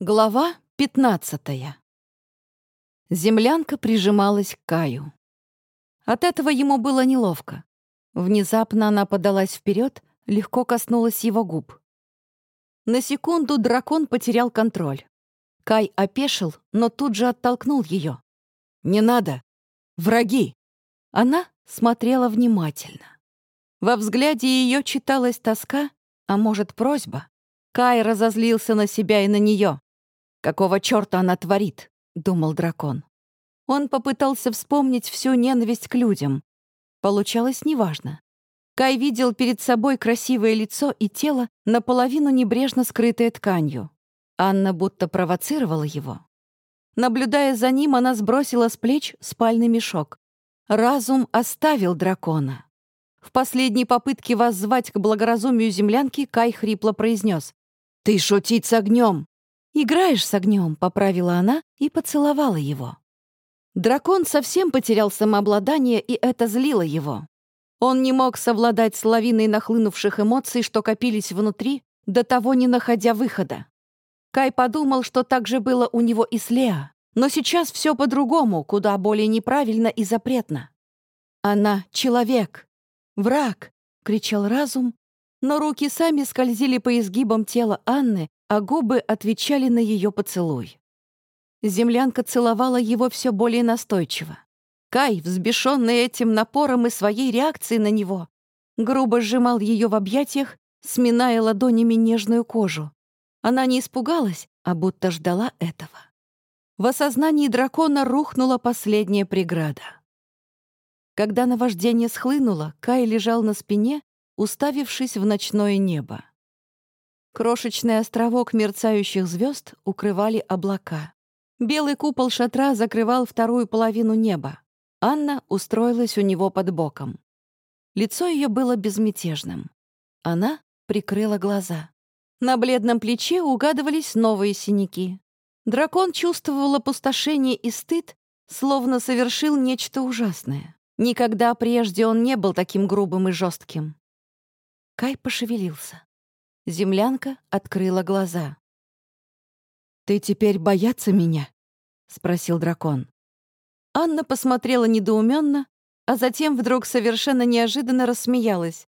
Глава 15 Землянка прижималась к Каю. От этого ему было неловко. Внезапно она подалась вперед, легко коснулась его губ. На секунду дракон потерял контроль. Кай опешил, но тут же оттолкнул ее. «Не надо! Враги!» Она смотрела внимательно. Во взгляде ее читалась тоска, а может, просьба. Кай разозлился на себя и на нее. «Какого черта она творит?» — думал дракон. Он попытался вспомнить всю ненависть к людям. Получалось неважно. Кай видел перед собой красивое лицо и тело, наполовину небрежно скрытое тканью. Анна будто провоцировала его. Наблюдая за ним, она сбросила с плеч спальный мешок. Разум оставил дракона. В последней попытке воззвать к благоразумию землянки Кай хрипло произнес: «Ты шутить с огнем! «Играешь с огнем», — поправила она и поцеловала его. Дракон совсем потерял самообладание, и это злило его. Он не мог совладать с лавиной нахлынувших эмоций, что копились внутри, до того не находя выхода. Кай подумал, что так же было у него и с Леа, но сейчас все по-другому, куда более неправильно и запретно. «Она — человек! Враг!» — кричал разум, но руки сами скользили по изгибам тела Анны, а губы отвечали на ее поцелуй. Землянка целовала его все более настойчиво. Кай, взбешенный этим напором и своей реакцией на него, грубо сжимал ее в объятиях, сминая ладонями нежную кожу. Она не испугалась, а будто ждала этого. В осознании дракона рухнула последняя преграда. Когда наваждение схлынуло, Кай лежал на спине, уставившись в ночное небо. Крошечный островок мерцающих звезд укрывали облака. Белый купол шатра закрывал вторую половину неба. Анна устроилась у него под боком. Лицо ее было безмятежным. Она прикрыла глаза. На бледном плече угадывались новые синяки. Дракон чувствовал опустошение и стыд, словно совершил нечто ужасное. Никогда прежде он не был таким грубым и жестким. Кай пошевелился. Землянка открыла глаза. «Ты теперь бояться меня?» — спросил дракон. Анна посмотрела недоуменно, а затем вдруг совершенно неожиданно рассмеялась.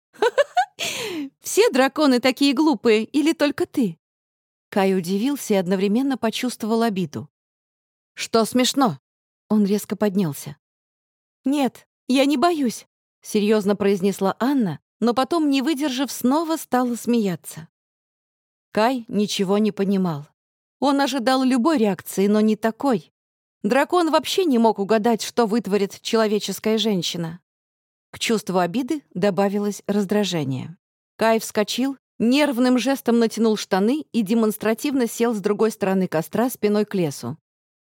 Все драконы такие глупые, или только ты?» Кай удивился и одновременно почувствовал обиду. «Что смешно?» Он резко поднялся. «Нет, я не боюсь», — серьезно произнесла Анна, но потом, не выдержав, снова стала смеяться. Кай ничего не понимал. Он ожидал любой реакции, но не такой. Дракон вообще не мог угадать, что вытворит человеческая женщина. К чувству обиды добавилось раздражение. Кай вскочил, нервным жестом натянул штаны и демонстративно сел с другой стороны костра спиной к лесу.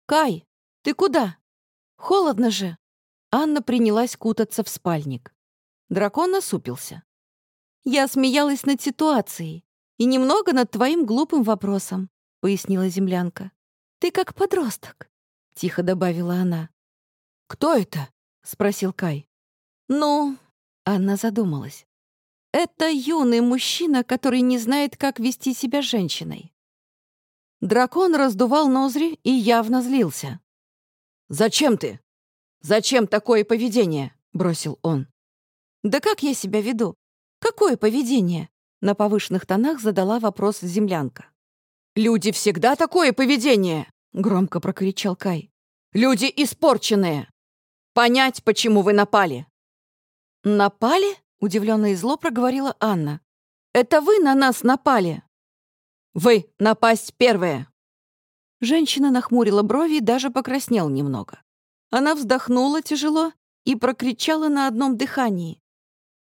«Кай, ты куда? Холодно же!» Анна принялась кутаться в спальник. Дракон насупился. Я смеялась над ситуацией и немного над твоим глупым вопросом», — пояснила землянка. «Ты как подросток», — тихо добавила она. «Кто это?» — спросил Кай. «Ну...» — Анна задумалась. «Это юный мужчина, который не знает, как вести себя женщиной». Дракон раздувал ноздри и явно злился. «Зачем ты? Зачем такое поведение?» — бросил он. «Да как я себя веду? «Какое поведение?» — на повышенных тонах задала вопрос землянка. «Люди всегда такое поведение!» — громко прокричал Кай. «Люди испорченные! Понять, почему вы напали!» «Напали?» — удивленно и зло проговорила Анна. «Это вы на нас напали!» «Вы напасть первые!» Женщина нахмурила брови и даже покраснела немного. Она вздохнула тяжело и прокричала на одном дыхании.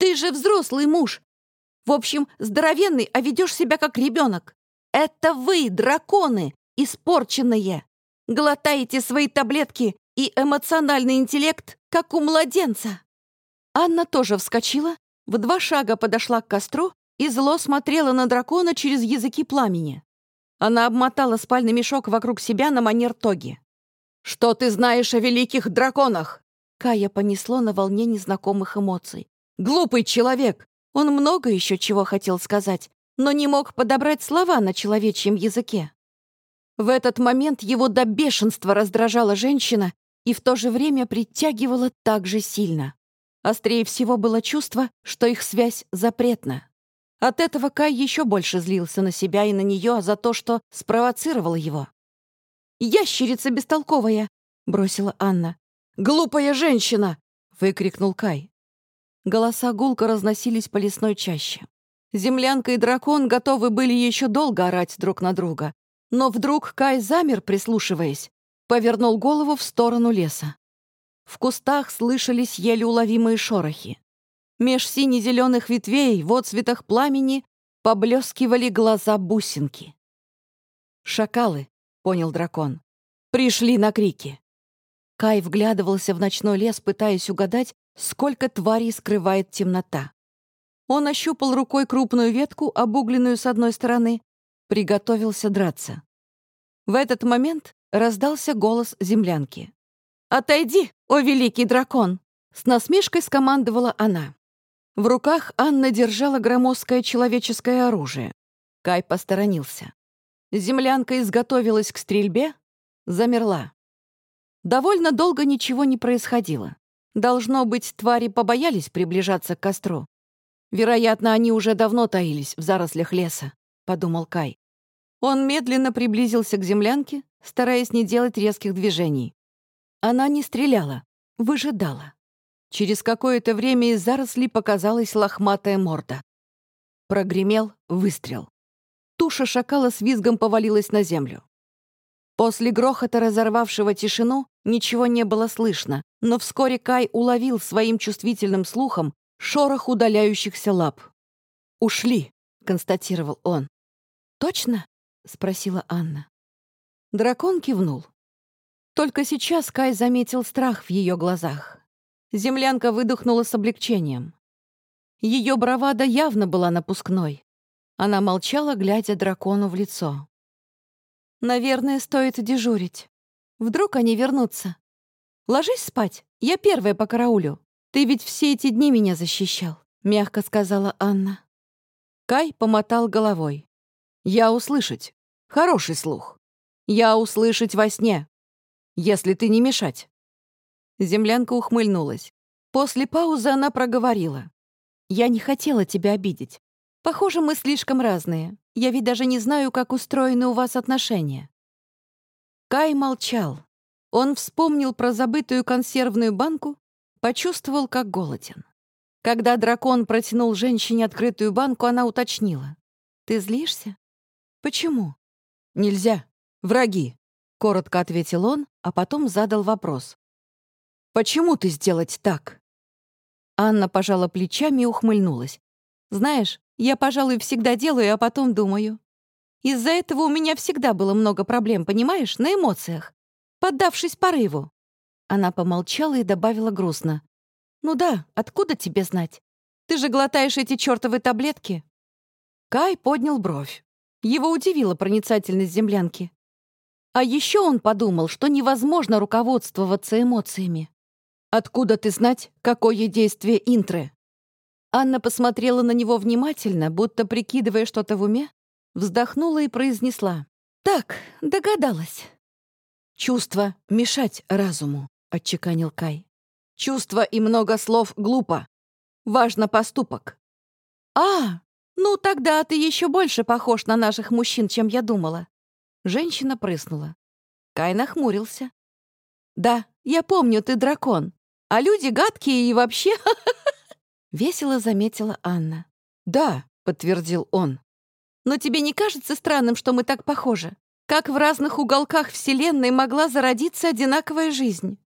Ты же взрослый муж. В общем, здоровенный, а ведешь себя как ребенок. Это вы, драконы, испорченные. Глотаете свои таблетки и эмоциональный интеллект, как у младенца. Анна тоже вскочила, в два шага подошла к костру и зло смотрела на дракона через языки пламени. Она обмотала спальный мешок вокруг себя на манер тоги. «Что ты знаешь о великих драконах?» Кая понесло на волне незнакомых эмоций. Глупый человек! Он много еще чего хотел сказать, но не мог подобрать слова на человечьем языке. В этот момент его до бешенства раздражала женщина и в то же время притягивала так же сильно. Острее всего было чувство, что их связь запретна. От этого Кай еще больше злился на себя и на нее за то, что спровоцировал его. «Ящерица бестолковая!» — бросила Анна. «Глупая женщина!» — выкрикнул Кай. Голоса гулко разносились по лесной чаще. Землянка и дракон готовы были еще долго орать друг на друга. Но вдруг Кай замер, прислушиваясь, повернул голову в сторону леса. В кустах слышались еле уловимые шорохи. Меж сине-зеленых ветвей в отцветах пламени поблескивали глаза бусинки. «Шакалы», — понял дракон, — «пришли на крики». Кай вглядывался в ночной лес, пытаясь угадать, сколько тварей скрывает темнота. Он ощупал рукой крупную ветку, обугленную с одной стороны, приготовился драться. В этот момент раздался голос землянки. «Отойди, о великий дракон!» С насмешкой скомандовала она. В руках Анна держала громоздкое человеческое оружие. Кай посторонился. Землянка изготовилась к стрельбе, замерла. Довольно долго ничего не происходило. Должно быть, твари побоялись приближаться к костру. Вероятно, они уже давно таились в зарослях леса, подумал Кай. Он медленно приблизился к землянке, стараясь не делать резких движений. Она не стреляла, выжидала. Через какое-то время из зарослей показалась лохматая морда. Прогремел выстрел. Туша шакала с визгом повалилась на землю. После грохота, разорвавшего тишину, ничего не было слышно, но вскоре Кай уловил своим чувствительным слухом шорох удаляющихся лап. «Ушли», — констатировал он. «Точно?» — спросила Анна. Дракон кивнул. Только сейчас Кай заметил страх в ее глазах. Землянка выдохнула с облегчением. Ее бравада явно была напускной. Она молчала, глядя дракону в лицо. «Наверное, стоит дежурить. Вдруг они вернутся. Ложись спать, я первая по караулю. Ты ведь все эти дни меня защищал», — мягко сказала Анна. Кай помотал головой. «Я услышать. Хороший слух. Я услышать во сне. Если ты не мешать». Землянка ухмыльнулась. После паузы она проговорила. «Я не хотела тебя обидеть. Похоже, мы слишком разные. Я ведь даже не знаю, как устроены у вас отношения». Кай молчал. Он вспомнил про забытую консервную банку, почувствовал, как голоден. Когда дракон протянул женщине открытую банку, она уточнила. «Ты злишься? Почему?» «Нельзя. Враги», — коротко ответил он, а потом задал вопрос. Почему ты сделать так?» Анна пожала плечами и ухмыльнулась. «Знаешь, я, пожалуй, всегда делаю, а потом думаю. Из-за этого у меня всегда было много проблем, понимаешь, на эмоциях, поддавшись порыву». Она помолчала и добавила грустно. «Ну да, откуда тебе знать? Ты же глотаешь эти чертовы таблетки». Кай поднял бровь. Его удивила проницательность землянки. А еще он подумал, что невозможно руководствоваться эмоциями. Откуда ты знать, какое действие интры?» Анна посмотрела на него внимательно, будто прикидывая что-то в уме, вздохнула и произнесла. «Так, догадалась». «Чувство — мешать разуму», — отчеканил Кай. «Чувство и много слов глупо. Важно поступок». «А, ну тогда ты еще больше похож на наших мужчин, чем я думала». Женщина прыснула. Кай нахмурился. «Да, я помню, ты дракон. А люди гадкие и вообще...» Весело заметила Анна. «Да», — подтвердил он. «Но тебе не кажется странным, что мы так похожи? Как в разных уголках Вселенной могла зародиться одинаковая жизнь?»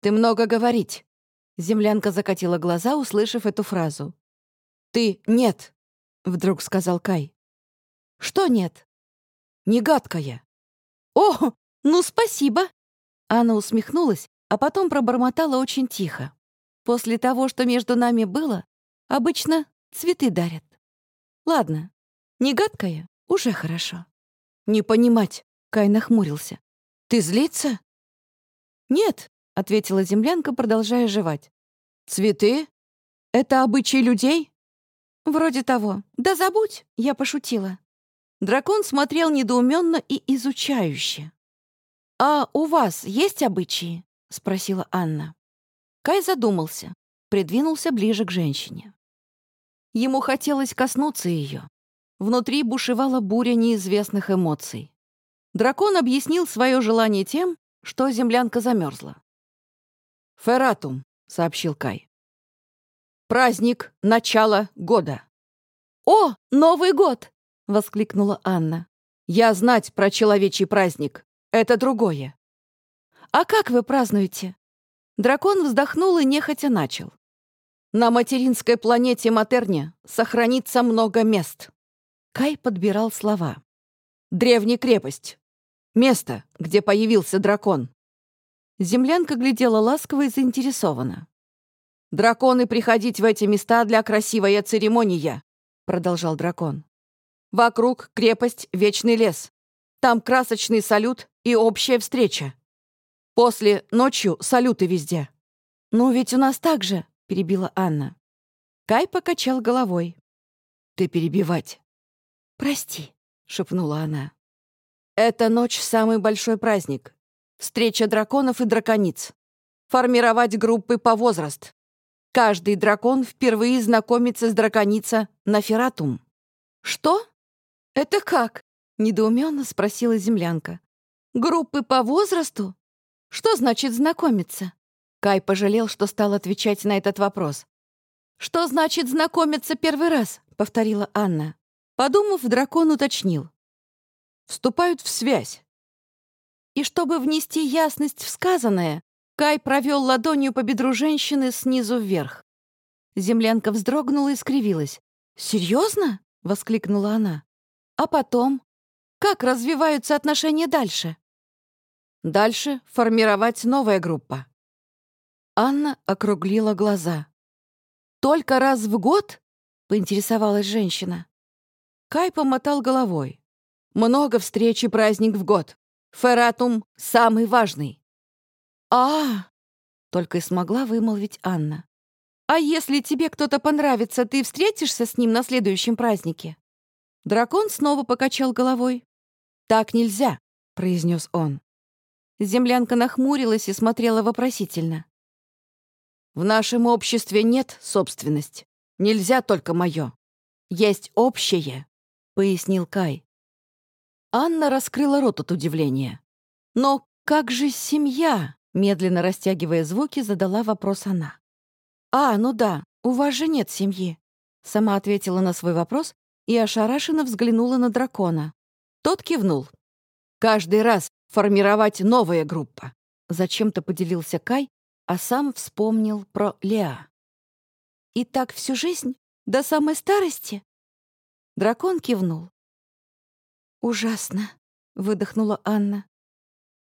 «Ты много говорить». Землянка закатила глаза, услышав эту фразу. «Ты нет», — вдруг сказал Кай. «Что нет?» «Не гадкая». «О, ну спасибо!» Анна усмехнулась а потом пробормотала очень тихо. «После того, что между нами было, обычно цветы дарят. Ладно, не гадкая, уже хорошо». «Не понимать», — Кай нахмурился. «Ты злиться?» «Нет», — ответила землянка, продолжая жевать. «Цветы? Это обычаи людей?» «Вроде того. Да забудь, я пошутила». Дракон смотрел недоуменно и изучающе. «А у вас есть обычаи?» — спросила Анна. Кай задумался, придвинулся ближе к женщине. Ему хотелось коснуться ее. Внутри бушевала буря неизвестных эмоций. Дракон объяснил свое желание тем, что землянка замерзла. «Фератум», — сообщил Кай. «Праздник начала года». «О, Новый год!» — воскликнула Анна. «Я знать про человечий праздник. Это другое». «А как вы празднуете?» Дракон вздохнул и нехотя начал. «На материнской планете Матерне сохранится много мест». Кай подбирал слова. «Древняя крепость. Место, где появился дракон». Землянка глядела ласково и заинтересованно. «Драконы приходить в эти места для красивой церемония», — продолжал дракон. «Вокруг крепость — вечный лес. Там красочный салют и общая встреча. После ночью салюты везде». «Ну ведь у нас так же», — перебила Анна. Кай покачал головой. «Ты перебивать». «Прости», — шепнула она. «Эта ночь — самый большой праздник. Встреча драконов и дракониц. Формировать группы по возраст. Каждый дракон впервые знакомится с драконица Нафератум. «Что? Это как?» — недоуменно спросила землянка. «Группы по возрасту? Что значит знакомиться?» Кай пожалел, что стал отвечать на этот вопрос. «Что значит знакомиться первый раз?» — повторила Анна. Подумав, дракон уточнил. «Вступают в связь». И чтобы внести ясность в сказанное, Кай провел ладонью по бедру женщины снизу вверх. Землянка вздрогнула и скривилась. «Серьезно?» — воскликнула она. «А потом? Как развиваются отношения дальше?» «Дальше формировать новая группа». Анна округлила глаза. «Только раз в год?» — поинтересовалась женщина. Кай помотал головой. «Много встреч и праздник в год. Фератум — самый важный а только и смогла вымолвить Анна. «А если тебе кто-то понравится, ты встретишься с ним на следующем празднике?» Дракон снова покачал головой. «Так нельзя», — произнес он. Землянка нахмурилась и смотрела вопросительно. «В нашем обществе нет собственности. Нельзя только мое. Есть общее», — пояснил Кай. Анна раскрыла рот от удивления. «Но как же семья?» Медленно растягивая звуки, задала вопрос она. «А, ну да, у вас же нет семьи», — сама ответила на свой вопрос и ошарашенно взглянула на дракона. Тот кивнул. «Каждый раз формировать новая группа», — зачем-то поделился Кай, а сам вспомнил про Леа. «И так всю жизнь? До самой старости?» Дракон кивнул. «Ужасно», — выдохнула Анна.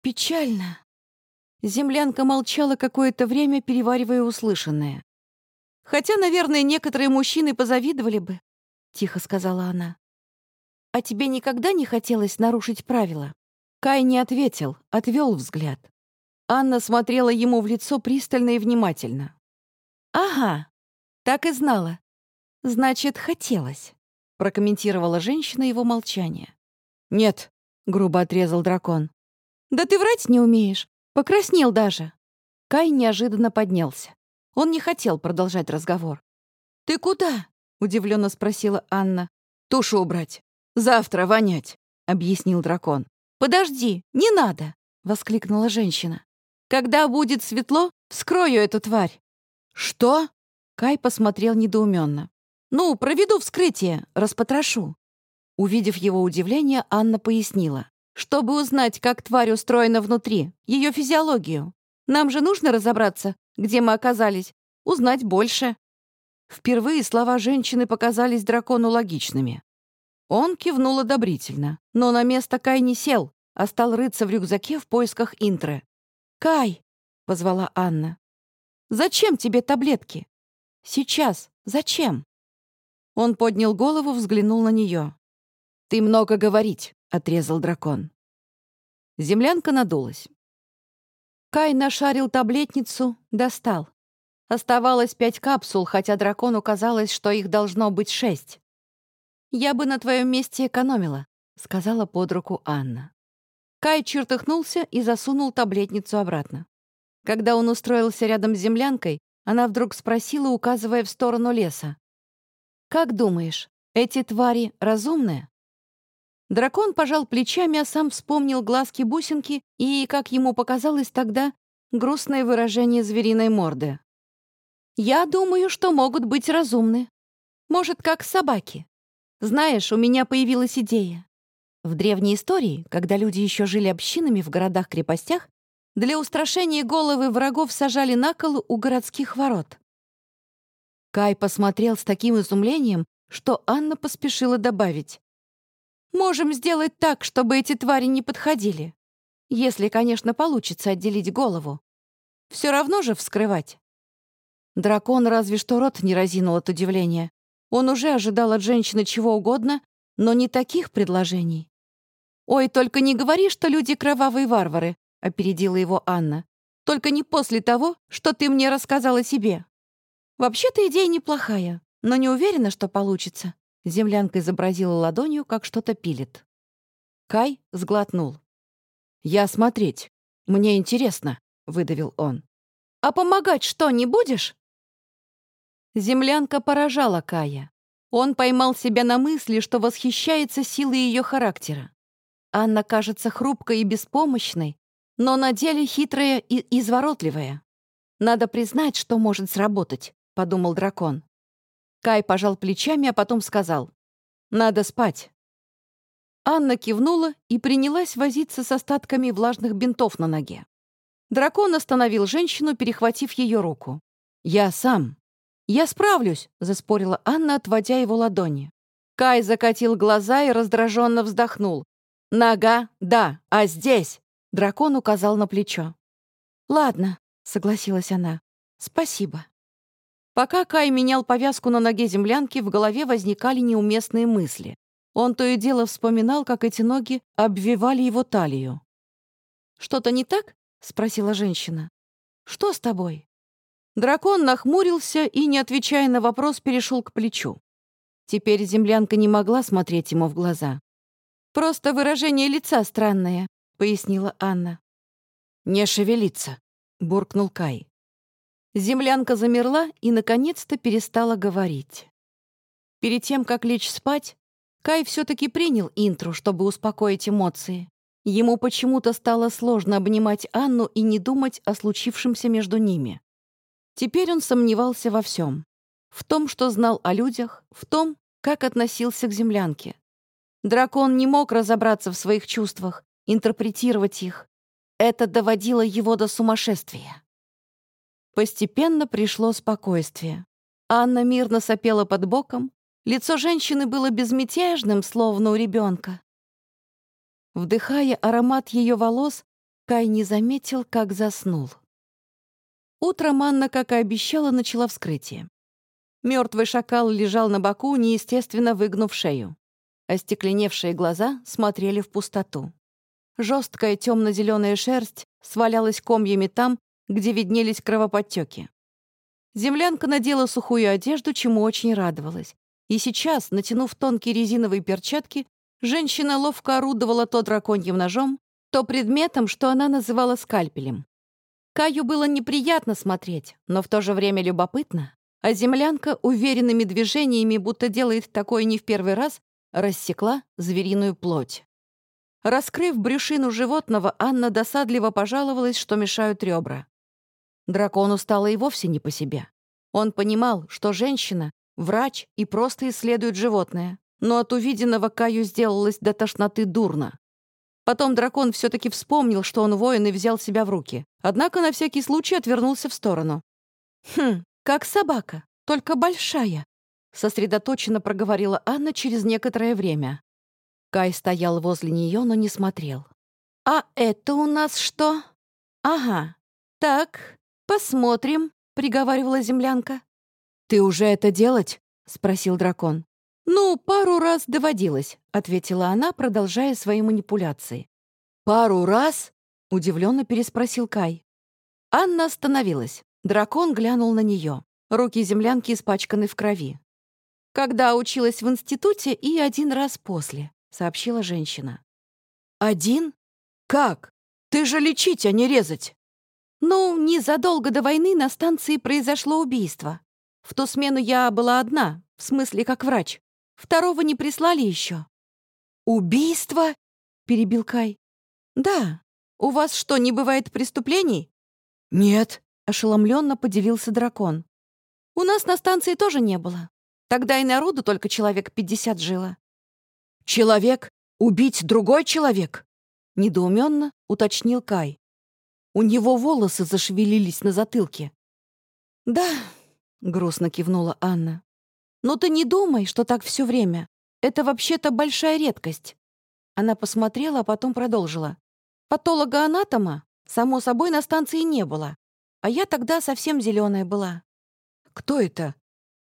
«Печально». Землянка молчала какое-то время, переваривая услышанное. «Хотя, наверное, некоторые мужчины позавидовали бы», — тихо сказала она. «А тебе никогда не хотелось нарушить правила?» Кай не ответил, отвел взгляд. Анна смотрела ему в лицо пристально и внимательно. «Ага, так и знала. Значит, хотелось», — прокомментировала женщина его молчание. «Нет», — грубо отрезал дракон. «Да ты врать не умеешь. Покраснел даже. Кай неожиданно поднялся. Он не хотел продолжать разговор. «Ты куда?» — удивленно спросила Анна. «Тушу убрать. Завтра вонять», — объяснил дракон. «Подожди, не надо!» — воскликнула женщина. «Когда будет светло, вскрою эту тварь». «Что?» — Кай посмотрел недоуменно. «Ну, проведу вскрытие, распотрошу». Увидев его удивление, Анна пояснила чтобы узнать, как тварь устроена внутри, ее физиологию. Нам же нужно разобраться, где мы оказались, узнать больше». Впервые слова женщины показались дракону логичными. Он кивнул одобрительно, но на место Кай не сел, а стал рыться в рюкзаке в поисках интры. «Кай!» — позвала Анна. «Зачем тебе таблетки?» «Сейчас. Зачем?» Он поднял голову, взглянул на нее. «Ты много говорить. — отрезал дракон. Землянка надулась. Кай нашарил таблетницу, достал. Оставалось пять капсул, хотя дракону казалось, что их должно быть шесть. «Я бы на твоем месте экономила», сказала под руку Анна. Кай чертыхнулся и засунул таблетницу обратно. Когда он устроился рядом с землянкой, она вдруг спросила, указывая в сторону леса. «Как думаешь, эти твари разумные?» Дракон пожал плечами, а сам вспомнил глазки-бусинки и, как ему показалось тогда, грустное выражение звериной морды. «Я думаю, что могут быть разумны. Может, как собаки. Знаешь, у меня появилась идея. В древней истории, когда люди еще жили общинами в городах-крепостях, для устрашения головы врагов сажали на кол у городских ворот. Кай посмотрел с таким изумлением, что Анна поспешила добавить. «Можем сделать так, чтобы эти твари не подходили. Если, конечно, получится отделить голову. Все равно же вскрывать». Дракон разве что рот не разинул от удивления. Он уже ожидал от женщины чего угодно, но не таких предложений. «Ой, только не говори, что люди кровавые варвары», — опередила его Анна. «Только не после того, что ты мне рассказала себе». «Вообще-то идея неплохая, но не уверена, что получится». Землянка изобразила ладонью, как что-то пилит. Кай сглотнул. «Я смотреть. Мне интересно», — выдавил он. «А помогать что, не будешь?» Землянка поражала Кая. Он поймал себя на мысли, что восхищается силой ее характера. Анна кажется хрупкой и беспомощной, но на деле хитрая и изворотливая. Надо признать, что может сработать, подумал дракон. Кай пожал плечами, а потом сказал. Надо спать. Анна кивнула и принялась возиться с остатками влажных бинтов на ноге. Дракон остановил женщину, перехватив ее руку. «Я сам». «Я справлюсь», — заспорила Анна, отводя его ладони. Кай закатил глаза и раздраженно вздохнул. «Нога, да, а здесь?» Дракон указал на плечо. «Ладно», — согласилась она. «Спасибо». Пока Кай менял повязку на ноге землянки, в голове возникали неуместные мысли. Он то и дело вспоминал, как эти ноги обвивали его талию. «Что-то не так?» — спросила женщина. «Что с тобой?» Дракон нахмурился и, не отвечая на вопрос, перешел к плечу. Теперь землянка не могла смотреть ему в глаза. «Просто выражение лица странное», — пояснила Анна. «Не шевелиться», — буркнул Кай. Землянка замерла и, наконец-то, перестала говорить. Перед тем, как лечь спать, Кай все-таки принял интру, чтобы успокоить эмоции. Ему почему-то стало сложно обнимать Анну и не думать о случившемся между ними. Теперь он сомневался во всем. В том, что знал о людях, в том, как относился к землянке. Дракон не мог разобраться в своих чувствах, интерпретировать их. Это доводило его до сумасшествия. Постепенно пришло спокойствие. Анна мирно сопела под боком, лицо женщины было безмятежным, словно у ребенка. Вдыхая аромат ее волос, Кай не заметил, как заснул. Утром Анна, как и обещала, начала вскрытие. Мертвый шакал лежал на боку, неестественно выгнув шею. Остекленевшие глаза смотрели в пустоту. Жесткая темно-зеленая шерсть свалялась комьями там, где виднелись кровоподтеки. Землянка надела сухую одежду, чему очень радовалась. И сейчас, натянув тонкие резиновые перчатки, женщина ловко орудовала то драконьим ножом, то предметом, что она называла скальпелем. Каю было неприятно смотреть, но в то же время любопытно, а землянка уверенными движениями, будто делает такое не в первый раз, рассекла звериную плоть. Раскрыв брюшину животного, Анна досадливо пожаловалась, что мешают ребра. Дракону стало и вовсе не по себе. Он понимал, что женщина — врач и просто исследует животное, но от увиденного Каю сделалось до тошноты дурно. Потом дракон все-таки вспомнил, что он воин и взял себя в руки, однако на всякий случай отвернулся в сторону. «Хм, как собака, только большая», сосредоточенно проговорила Анна через некоторое время. Кай стоял возле нее, но не смотрел. «А это у нас что? Ага. Так, посмотрим», — приговаривала землянка. «Ты уже это делать?» — спросил дракон. «Ну, пару раз доводилось», — ответила она, продолжая свои манипуляции. «Пару раз?» — удивленно переспросил Кай. Анна остановилась. Дракон глянул на нее. Руки землянки испачканы в крови когда училась в институте и один раз после. — сообщила женщина. «Один? Как? Ты же лечить, а не резать!» «Ну, незадолго до войны на станции произошло убийство. В ту смену я была одна, в смысле как врач. Второго не прислали еще». «Убийство?» — перебил Кай. «Да. У вас что, не бывает преступлений?» «Нет», — ошеломленно поделился дракон. «У нас на станции тоже не было. Тогда и народу только человек пятьдесят жило». «Человек? Убить другой человек?» — недоуменно уточнил Кай. У него волосы зашевелились на затылке. «Да», — грустно кивнула Анна. «Но ты не думай, что так все время. Это вообще-то большая редкость». Она посмотрела, а потом продолжила. «Патолога-анатома, само собой, на станции не было. А я тогда совсем зеленая была». «Кто это?»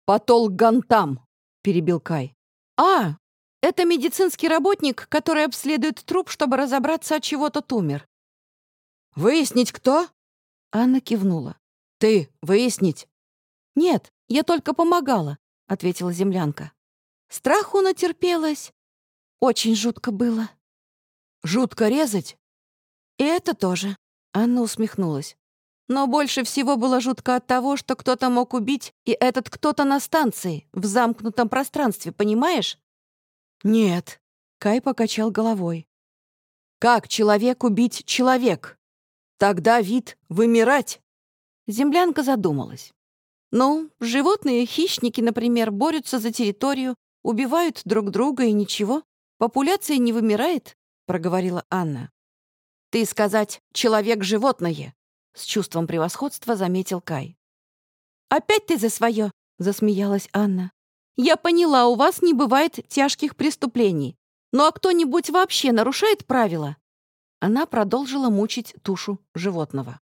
«Патолгантам», — перебил Кай. «А, это медицинский работник, который обследует труп, чтобы разобраться, от чего тот умер. «Выяснить, кто?» Анна кивнула. «Ты выяснить?» «Нет, я только помогала», — ответила землянка. Страху натерпелась. Очень жутко было. «Жутко резать?» «И это тоже», — Анна усмехнулась. «Но больше всего было жутко от того, что кто-то мог убить, и этот кто-то на станции, в замкнутом пространстве, понимаешь?» «Нет», — Кай покачал головой. «Как человек убить человек?» Тогда вид вымирать. Землянка задумалась. Ну, животные, хищники, например, борются за территорию, убивают друг друга и ничего. Популяция не вымирает, проговорила Анна. Ты сказать «человек-животное», — с чувством превосходства заметил Кай. «Опять ты за свое», — засмеялась Анна. «Я поняла, у вас не бывает тяжких преступлений. Ну а кто-нибудь вообще нарушает правила?» Она продолжила мучить тушу животного.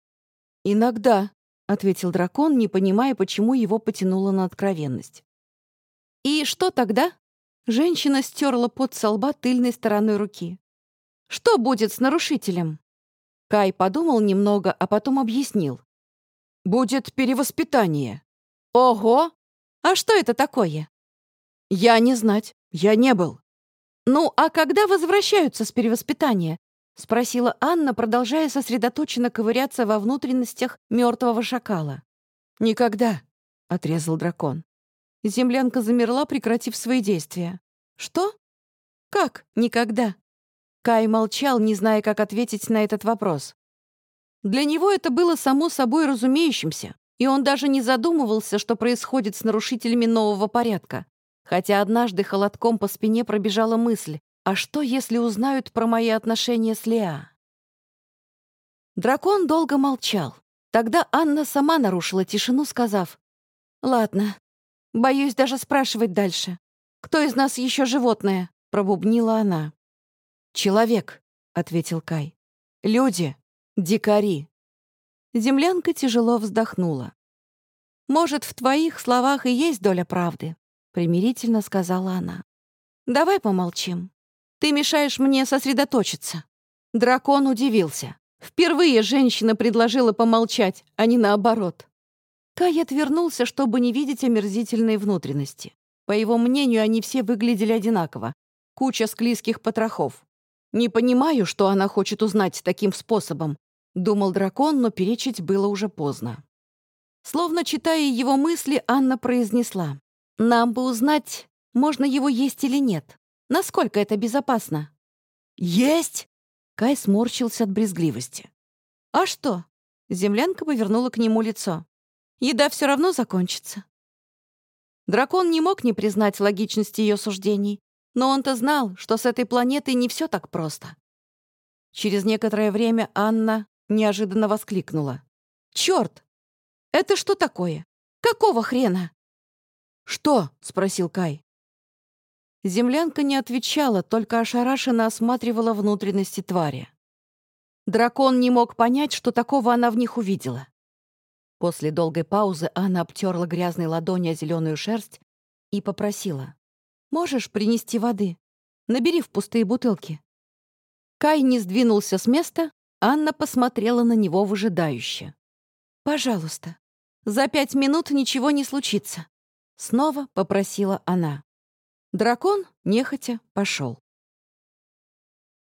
«Иногда», — ответил дракон, не понимая, почему его потянуло на откровенность. «И что тогда?» Женщина стерла пот со лба тыльной стороной руки. «Что будет с нарушителем?» Кай подумал немного, а потом объяснил. «Будет перевоспитание». «Ого! А что это такое?» «Я не знать. Я не был». «Ну, а когда возвращаются с перевоспитания? — спросила Анна, продолжая сосредоточенно ковыряться во внутренностях мертвого шакала. «Никогда», — отрезал дракон. Землянка замерла, прекратив свои действия. «Что? Как? Никогда?» Кай молчал, не зная, как ответить на этот вопрос. Для него это было само собой разумеющимся, и он даже не задумывался, что происходит с нарушителями нового порядка. Хотя однажды холодком по спине пробежала мысль, а что, если узнают про мои отношения с Леа? Дракон долго молчал. Тогда Анна сама нарушила тишину, сказав, «Ладно, боюсь даже спрашивать дальше. Кто из нас еще животное?» — пробубнила она. «Человек», — ответил Кай. «Люди, дикари». Землянка тяжело вздохнула. «Может, в твоих словах и есть доля правды», — примирительно сказала она. «Давай помолчим. Ты мешаешь мне сосредоточиться». Дракон удивился. Впервые женщина предложила помолчать, а не наоборот. Кай отвернулся, чтобы не видеть омерзительной внутренности. По его мнению, они все выглядели одинаково. Куча склизких потрохов. «Не понимаю, что она хочет узнать таким способом», — думал дракон, но перечить было уже поздно. Словно читая его мысли, Анна произнесла. «Нам бы узнать, можно его есть или нет. Насколько это безопасно?» «Есть!» Кай сморщился от брезгливости. «А что?» Землянка повернула к нему лицо. «Еда все равно закончится». Дракон не мог не признать логичности ее суждений, но он-то знал, что с этой планетой не все так просто. Через некоторое время Анна неожиданно воскликнула. «Черт! Это что такое? Какого хрена?» «Что?» — спросил Кай. Землянка не отвечала, только ошарашенно осматривала внутренности твари. Дракон не мог понять, что такого она в них увидела. После долгой паузы Анна обтерла грязной ладони о зеленую шерсть и попросила. «Можешь принести воды? Набери в пустые бутылки». Кай не сдвинулся с места, Анна посмотрела на него выжидающе. «Пожалуйста, за пять минут ничего не случится», — снова попросила она. Дракон нехотя пошел.